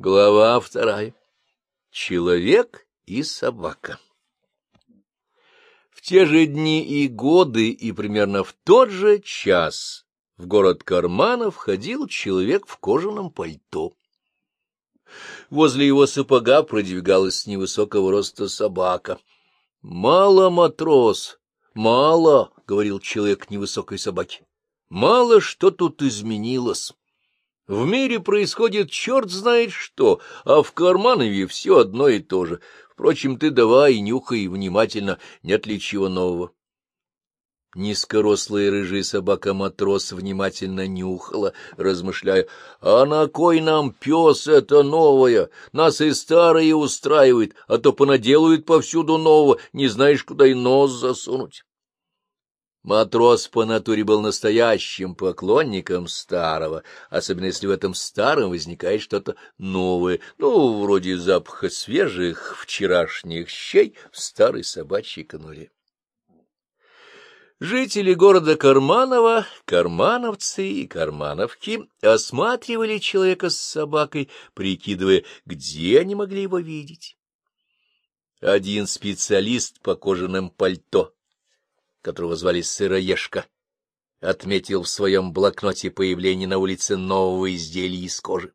Глава вторая. Человек и собака. В те же дни и годы, и примерно в тот же час в город Карманов входил человек в кожаном пальто. Возле его сапога продвигалась невысокого роста собака. — Мало, матрос, мало, — говорил человек невысокой собаки. — Мало что тут изменилось. В мире происходит черт знает что, а в Карманове все одно и то же. Впрочем, ты давай, нюхай внимательно, нет ли чего нового. Низкорослая рыжая собака-матрос внимательно нюхала, размышляя, «А на кой нам пес это новое? Нас и старые устраивает, а то понаделают повсюду нового, не знаешь, куда и нос засунуть». Матрос по натуре был настоящим поклонником старого, особенно если в этом старом возникает что-то новое, ну, вроде запаха свежих вчерашних щей в старой собачьей конуре. Жители города Карманова, кармановцы и кармановки, осматривали человека с собакой, прикидывая, где они могли его видеть. Один специалист по кожаным пальто которого звали Сыроежка, отметил в своем блокноте появление на улице нового изделия из кожи.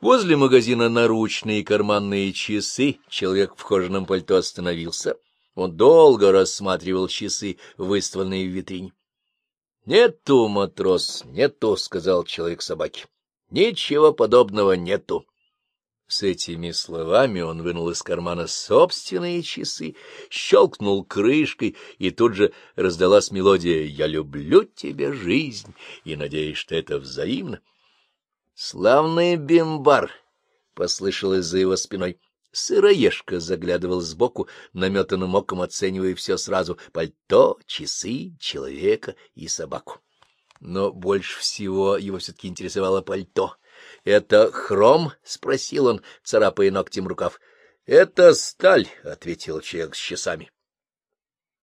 Возле магазина наручные карманные часы человек в кожаном пальто остановился. Он долго рассматривал часы, выставленные в витрине. — Нету, матрос, нету, — сказал человек собаке. — Ничего подобного нету. С этими словами он вынул из кармана собственные часы, щелкнул крышкой, и тут же раздалась мелодия «Я люблю тебя, жизнь», и надеюсь, что это взаимно. «Славный бимбар!» — послышалось за его спиной. Сыроежка заглядывал сбоку, наметанным оком оценивая все сразу — пальто, часы, человека и собаку. Но больше всего его все-таки интересовало пальто — это хром? — спросил он, царапая ногтем рукав. — Это сталь, — ответил человек с часами.